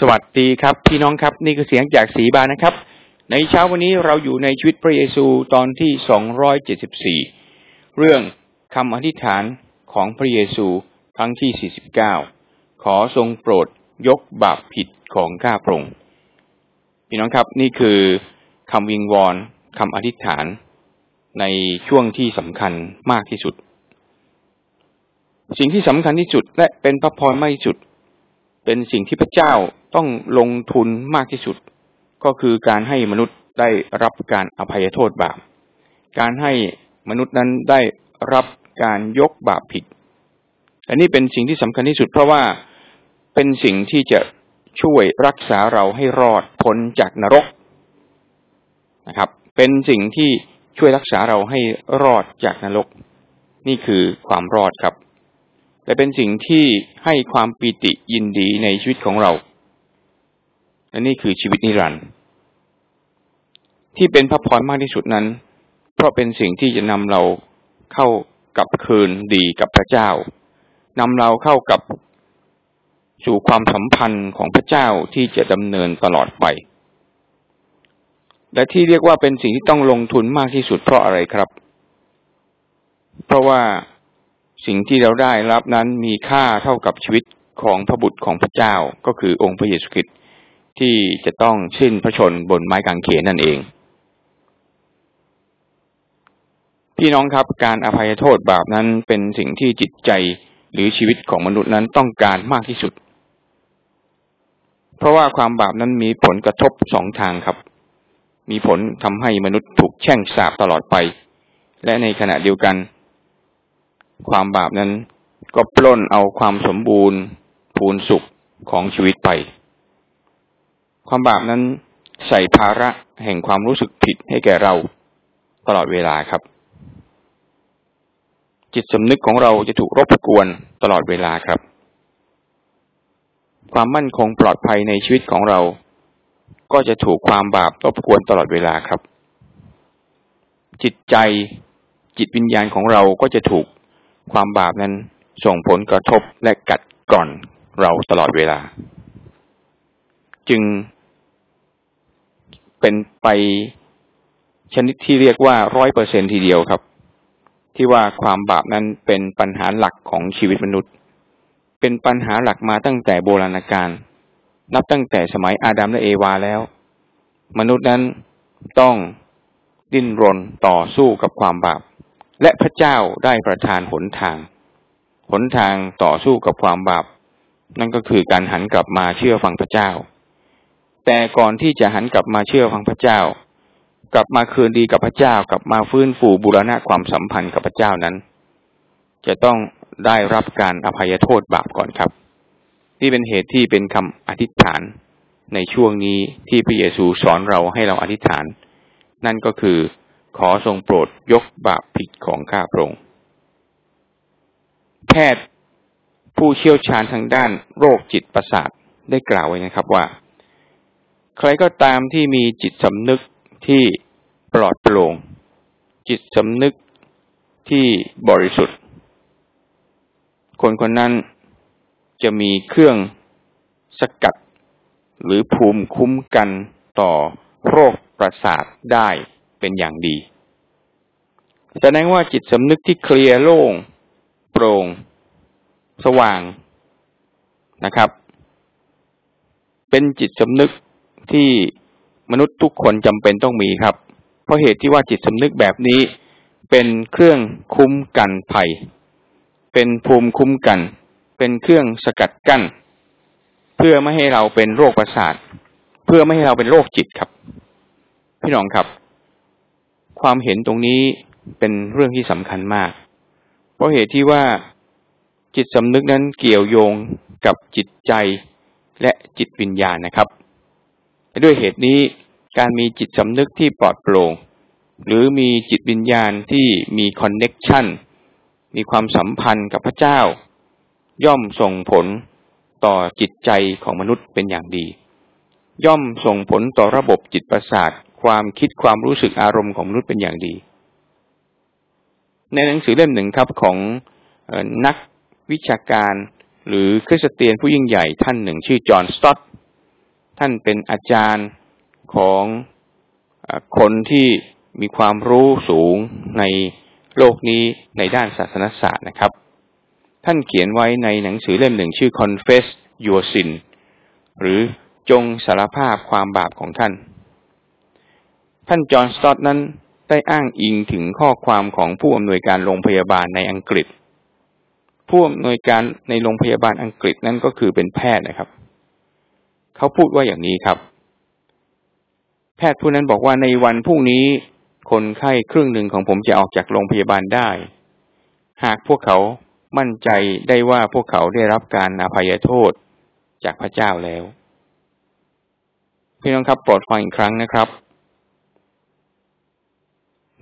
สวัสดีครับพี่น้องครับ นี่คือเสียงจากสีบานนะครับ ในเช้าวันนี้เราอยู่ในชีวิตพระเยซูตอนที่สองร้อยเจ็ดสิบสี่เรื่องคำอธิษฐานของพระเยซูครั้งที่สี่สิบเก้าขอทรงโปรดยกบาปผิดของข้าพระองค์พี่น้องครับนี่คือคำวิงวอนคำอธิษฐานในช่วงที่สำคัญมากที่สุด สิ่งที่สำคัญที่สุดและเป็นพระพรมากที่สุด เป็นสิ่งที่พระเจ้าต้องลงทุนมากที่สุด ก็คือการให้มนุษย์ได้รับการอภัยโทษบาป การให้มนุษย์นั้นได้รับการยกบาปผิด อันนี้เป็นสิ่งที่สำคัญที่สุด เพราะว่าเป็นสิ่งที่จะช่วยรักษาเราให้รอดพ้นจากนรกนะครับ เป็นสิ่งที่ช่วยรักษาเราให้รอดจากนรก นี่คือความรอดครับ และเป็นสิ่งที่ให้ความปีติยินดีในชีวิตของเรา และนี่คือชีวิตนิรันดร์ที่เป็นพระพรมากที่สุดนั้น เพราะเป็นสิ่งที่จะนำเราเข้ากับคืนดีกับพระเจ้านำเราเข้ากับสู่ความสัมพันธ์ของพระเจ้าที่จะดำเนินตลอดไป และที่เรียกว่าเป็นสิ่งที่ต้องลงทุนมากที่สุดเพราะอะไรครับ เพราะว่า สิ่งที่เราได้รับนั้นมีค่าเท่ากับชีวิตของพระบุตรของพระเจ้าก็คือองค์พระเยซูคริสต์ที่จะต้องสิ้นพระชนบนไม้กางเขนนั่นเอง พี่น้องครับการอภัยโทษบาปนั้นเป็นสิ่งที่จิตใจหรือชีวิตของมนุษย์นั้นต้องการมากที่สุด เพราะว่าความบาปนั้นมีผลกระทบสองทางครับ มีผลทำให้มนุษย์ถูกแช่งสาบตลอดไป และในขณะเดียวกัน ความบาปนั้น ก็ปล้นเอาความสมบูรณ์ภูนสุขของชีวิตไป ความบาปนั้นใส่ภาระแห่งความรู้สึกผิดให้แก่เราตลอดเวลาครับ จิตสำนึกของเราจะถูกรบกวนตลอดเวลาครับ ความมั่นคงปลอดภัยในชีวิตของเรา ก็จะถูกความบาปรบกวนตลอดเวลาครับ จิตใจจิตวิญญาณของเราก็จะถูก ความบาปนั้นส่งผลกระทบและกัดก่อนเราตลอดเวลา จึงเป็นไปชนิดที่เรียกว่าร้อยเปอร์เซ็นทีเดียวครับ ที่ว่าความบาปนั้นเป็นปัญหาหลักของชีวิตมนุษย์ เป็นปัญหาหลักมาตั้งแต่โบราณกาลนับตั้งแต่สมัยอาดัมและเอวาแล้ว มนุษย์นั้นต้องดิ้นรนต่อสู้กับความบาป และพระเจ้าได้ประทานหนทาง หนทางต่อสู้กับความบาป นั่นก็คือการหันกลับมาเชื่อฟังพระเจ้า แต่ก่อนที่จะหันกลับมาเชื่อฟังพระเจ้า กลับมาคืนดีกับพระเจ้ากลับมาฟื้นฟูบุรณะความสัมพันธ์กับพระเจ้านั้น จะต้องได้รับการอภัยโทษบาปก่อนครับ นี่เป็นเหตุที่เป็นคำอธิษฐานในช่วงนี้ที่พระเยซูสอนเราให้เราอธิษฐาน นั่นก็คือ ขอทรงโปรดยกบาปผิดของข้าพระองค์ แพทย์ผู้เชี่ยวชาญทางด้านโรคจิตประสาทได้กล่าวไว้นะครับว่า ใครก็ตามที่มีจิตสำนึกที่ปลอดโปร่งจิตสำนึกที่บริสุทธิ์ คนคนนั้นจะมีเครื่องสกัด หรือภูมิคุ้มกันต่อโรคประสาทได้ เป็นอย่างดี แสดงว่าจิตสำนึกที่เคลียร์โล่ง โปร่ง สว่างนะครับ เป็นจิตสำนึกที่มนุษย์ทุกคนจำเป็นต้องมีครับ เพราะเหตุที่ว่าจิตสำนึกแบบนี้ เป็นเครื่องคุ้มกันภัย เป็นภูมิคุ้มกัน เป็นเครื่องสกัดกั้น เพื่อไม่ให้เราเป็นโรคประสาท เพื่อไม่ให้เราเป็นโรคจิตครับ พี่น้องครับ ความเห็นตรงนี้เป็นเรื่องที่สำคัญมาก เพราะเหตุที่ว่าจิตสำนึกนั้นเกี่ยวโยงกับจิตใจและจิตวิญญาณนะครับ ด้วยเหตุนี้การมีจิตสำนึกที่ปลอดโปร่งหรือมีจิตวิญญาณที่มีคอนเน็กชันมีความสัมพันธ์กับพระเจ้า ย่อมส่งผลต่อจิตใจของมนุษย์เป็นอย่างดี ย่อมส่งผลต่อระบบจิตประสาท ความคิดความรู้สึกอารมณ์ของมนุษย์เป็นอย่างดี ในหนังสือเล่มหนึ่งครับของนักวิชาการหรือคริสเตียนผู้ยิ่งใหญ่ท่านหนึ่งชื่อจอห์นสตอตท่านเป็นอาจารย์ของคนที่มีความรู้สูงในโลกนี้ในด้านศาสนศาสตร์นะครับ ท่านเขียนไว้ในหนังสือเล่มหนึ่งชื่อ Confess Your Sin หรือจงสารภาพความบาปของท่าน ท่านจอห์นสตอตนั้นได้อ้างอิงถึงข้อความของผู้อำนวยการโรงพยาบาลในอังกฤษ ผู้อำนวยการในโรงพยาบาลอังกฤษนั่นก็คือเป็นแพทย์นะครับ เขาพูดว่าอย่างนี้ครับ แพทย์ผู้นั้นบอกว่าในวันพรุ่งนี้คนไข้ครึ่งหนึ่งของผมจะออกจากโรงพยาบาลได้ หากพวกเขามั่นใจได้ว่าพวกเขาได้รับการอภัยโทษจากพระเจ้าแล้ว พี่น้องครับโปรดฟังอีกครั้งนะครับ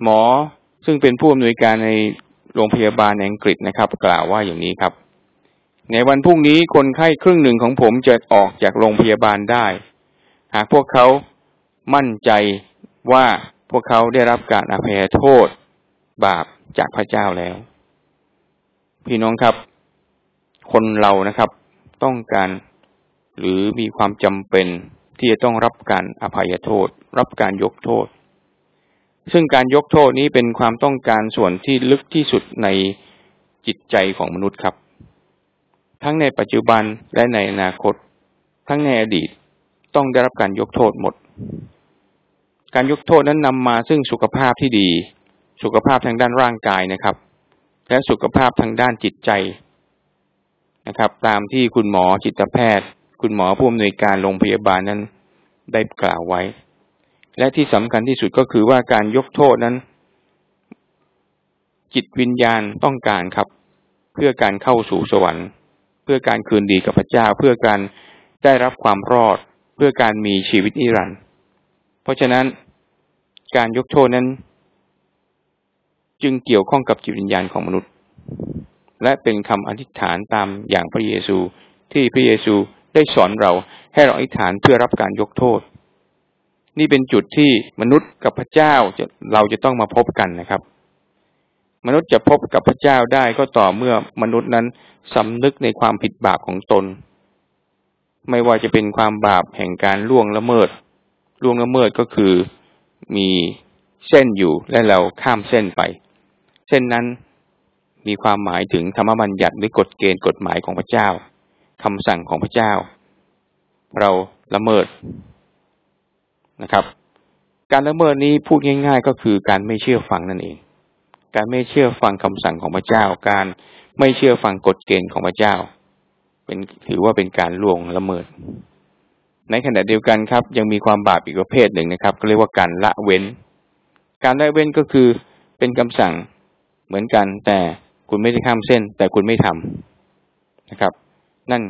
หมอซึ่งเป็นผู้อำนวยการในโรงพยาบาลอังกฤษนะครับ กล่าวว่าอย่างนี้ครับ ในวันพรุ่งนี้คนไข้ครึ่งหนึ่งของผมจะออกจากโรงพยาบาลได้ หากพวกเขามั่นใจว่าพวกเขาได้รับการอภัยโทษบาปจากพระเจ้าแล้ว พี่น้องครับ คนเรานะครับ ต้องการหรือมีความจำเป็นที่จะต้องรับการอภัยโทษ รับการยกโทษ ซึ่งการยกโทษนี้เป็นความต้องการส่วนที่ลึกที่สุดในจิตใจของมนุษย์ครับ ทั้งในปัจจุบันและในอนาคต ทั้งในอดีตต้องได้รับการยกโทษหมด การยกโทษนั้นนำมาซึ่งสุขภาพที่ดี สุขภาพทางด้านร่างกายนะครับ และสุขภาพทางด้านจิตใจนะครับ ตามที่คุณหมอจิตแพทย์ คุณหมอผู้อำนวยการโรงพยาบาลนั้นได้กล่าวไว้ และที่สำคัญที่สุดก็คือว่าการยกโทษนั้น จิตวิญญาณต้องการครับ เพื่อการเข้าสู่สวรรค์ เพื่อการคืนดีกับพระเจ้า เพื่อการได้รับความรอด เพื่อการมีชีวิตนิรันดร์เพราะฉะนั้นการยกโทษนั้น จึงเกี่ยวข้องกับจิตวิญญาณของมนุษย์ และเป็นคำอธิษฐานตามอย่างพระเยซูที่พระเยซูได้สอนเราให้เราอธิษฐานเพื่อรับการยกโทษ นี่เป็นจุดที่มนุษย์กับพระเจ้าจะเราจะต้องมาพบกันนะครับ มนุษย์จะพบกับพระเจ้าได้ก็ต่อเมื่อมนุษย์นั้นสำนึกในความผิดบาปของตน ไม่ว่าจะเป็นความบาปแห่งการล่วงละเมิดล่วงละเมิดก็คือมีเส้นอยู่และเราข้ามเส้นไป เส้นนั้นมีความหมายถึงธรรมบัญญัติหรือกฎเกณฑ์กฎหมายของพระเจ้าคำสั่งของพระเจ้า เราละเมิด นะครับ การละเมิดนี้พูดง่าย ๆ ก็คือการไม่เชื่อฟังนั่นเอง การไม่เชื่อฟังคำสั่งของพระเจ้า การไม่เชื่อฟังกฎเกณฑ์ของพระเจ้า เป็นถือว่าเป็นการล่วงละเมิด ในขณะเดียวกันครับ ยังมีความบาปอีกประเภทหนึ่งนะครับ ก็เรียกว่าการละเว้น การละเว้นก็คือเป็นคำสั่งเหมือนกัน แต่คุณไม่ได้ข้ามเส้น แต่คุณไม่ทำนะครับ นั่น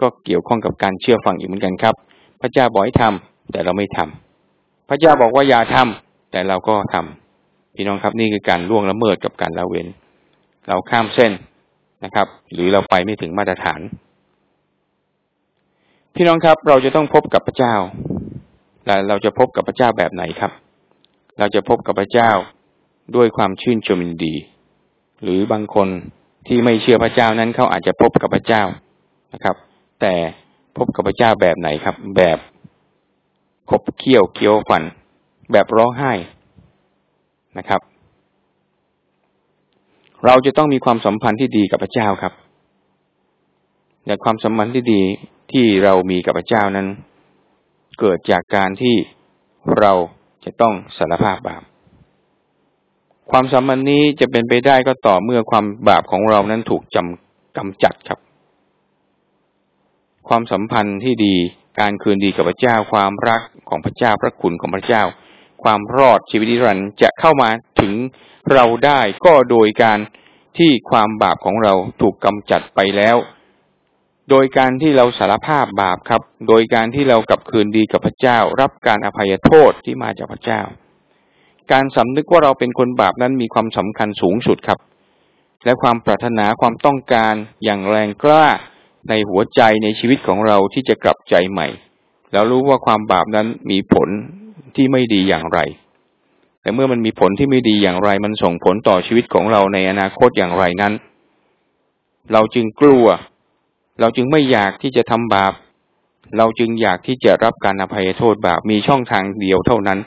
ก็เกี่ยวข้องกับการเชื่อฟังอีกเหมือนกันครับ พระเจ้าบอกให้ทำแต่เราไม่ทำ พระเจ้าบอกว่าอย่าทำแต่เราก็ทำพี่น้องครับนี่คือการล่วงละเมิดกับการละเว้น เราข้ามเส้นนะครับ หรือเราไปไม่ถึงมาตรฐาน พี่น้องครับเราจะต้องพบกับพระเจ้าและเราจะพบกับพระเจ้าแบบไหนครับ เราจะพบกับพระเจ้าด้วยความชื่นชมยินดี หรือบางคนที่ไม่เชื่อพระเจ้านั้นเขาอาจจะพบกับพระเจ้านะครับ แต่พบกับพระเจ้าแบบไหนครับ แบบ ขบเคี้ยวเคี้ยวฟัน แบบร้องไห้นะครับ เราจะต้องมีความสัมพันธ์ที่ดีกับพระเจ้าครับแต่ความสัมพันธ์ที่ดีที่เรามีกับพระเจ้านั้น เกิดจากการที่เราจะต้องสารภาพบาปความสัมพันธ์นี้จะเป็นไปได้ก็ต่อเมื่อความบาปของเรานั้นถูกจำกำจัดครับ ความสัมพันธ์ที่ดี การคืนดีกับพระเจ้าความรักของพระเจ้าพระคุณของพระเจ้า ความรอดชีวิตนิรันดร์จะเข้ามาถึงเราได้ก็โดยการที่ความบาปของเราถูกกำจัดไปแล้ว โดยการที่เราสารภาพบาปครับ โดยการที่เรากลับคืนดีกับพระเจ้า รับการอภัยโทษที่มาจากพระเจ้า การสำนึกว่าเราเป็นคนบาปนั้นมีความสำคัญสูงสุดครับ และความปรารถนาความต้องการอย่างแรงกล้า ในหัวใจในชีวิตของเราที่จะกลับใจใหม่ แล้วรู้ว่าความบาปนั้นมีผลที่ไม่ดีอย่างไร แต่เมื่อมันมีผลที่ไม่ดีอย่างไร มันส่งผลต่อชีวิตของเราในอนาคตอย่างไรนั้น เราจึงกลัว เราจึงไม่อยากที่จะทำบาป เราจึงอยากที่จะรับการอภัยโทษบาปมีช่องทางเดียวเท่านั้น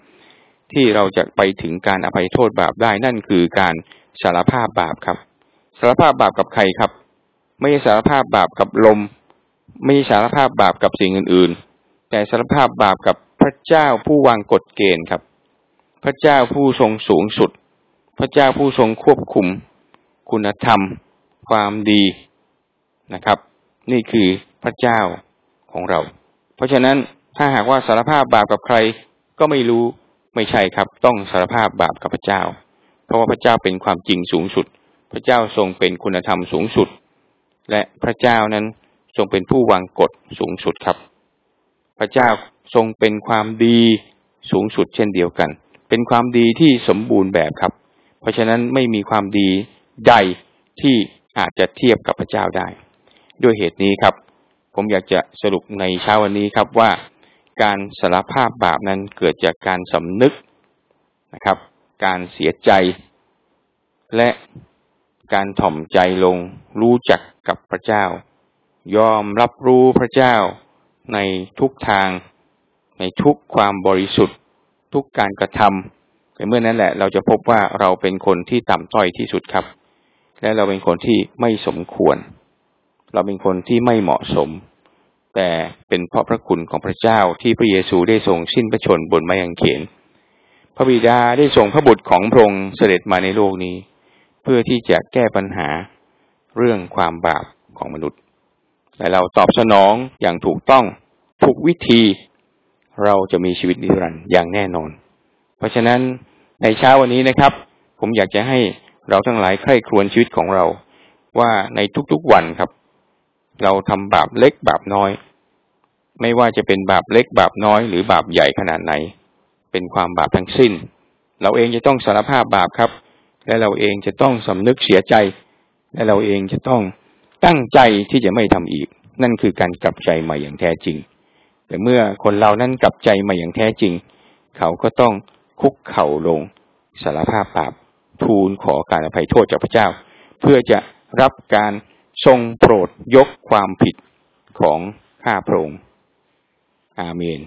ที่เราจะไปถึงการอภัยโทษบาปได้นั่นคือการสารภาพบาปครับสารภาพบาปกับใครครับ ไม่ใช่สารภาพบาปกับลม ไม่ใช่สารภาพบาปกับสิ่งอื่น ๆ แต่สารภาพบาปกับพระเจ้าผู้วางกฎเกณฑ์ครับ พระเจ้าผู้ทรงสูงสุด พระเจ้าผู้ทรงควบคุม คุณธรรม ความดีนะครับ นี่คือพระเจ้าของเรา เพราะฉะนั้นถ้าหากว่าสารภาพบาปกับใครก็ไม่รู้ไม่ใช่ครับ ต้องสารภาพบาปกับพระเจ้า เพราะว่าพระเจ้าเป็นความจริงสูงสุด พระเจ้าทรงเป็นคุณธรรมสูงสุด และพระเจ้านั้นทรงเป็นผู้วางกฎสูงสุดครับ พระเจ้าทรงเป็นความดีสูงสุดเช่นเดียวกัน เป็นความดีที่สมบูรณ์แบบครับ เพราะฉะนั้นไม่มีความดีใดที่อาจจะเทียบกับพระเจ้าได้ ด้วยเหตุนี้ครับ ผมอยากจะสรุปในเช้าวันนี้ครับว่า การสารภาพบาปนั้นเกิดจากการสำนึกนะครับ การเสียใจ และการถ่อมใจลงรู้จัก กับพระเจ้า ยอมรับรู้พระเจ้าในทุกทาง ในทุกความบริสุทธิ์ ทุกการกระทำแต่เมื่อนั้นแหละ เราจะพบว่าเราเป็นคนที่ต่ำต้อยที่สุดครับ และเราเป็นคนที่ไม่สมควร เราเป็นคนที่ไม่เหมาะสม แต่เป็นเพราะพระคุณของพระเจ้าที่พระเยซูได้ทรงสิ้นพระชนบนไม้กางเขนพระบิดาได้ส่งพระบุตรของพระองค์เสด็จมาในโลกนี้ เพื่อที่จะแก้ปัญหา เรื่องความบาปของมนุษย์และเราตอบสนองอย่างถูกต้องทุกวิธี เราจะมีชีวิตนิรันดร์อย่างแน่นอน เพราะฉะนั้นในเช้าวันนี้นะครับ ผมอยากจะให้เราทั้งหลายใคร่ครวญชีวิตของเรา ว่าในทุกๆวันครับ เราทำบาปเล็กบาปน้อย ไม่ว่าจะเป็นบาปเล็กบาปน้อย หรือบาปใหญ่ขนาดไหน เป็นความบาปทั้งสิ้น เราเองจะต้องสารภาพบาปครับ และเราเองจะต้องสำนึกเสียใจ และเราเองจะต้องตั้งใจที่จะไม่ทำอีก นั่นคือการกลับใจใหม่อย่างแท้จริง แต่เมื่อคนเรานั้นกลับใจใหม่อย่างแท้จริง เขาก็ต้องคุกเข่าลงสารภาพบาปทูลขอการอภัยโทษจากพระเจ้า เพื่อจะรับการทรงโปรดยกความผิดของข้าพระองค์อาเมน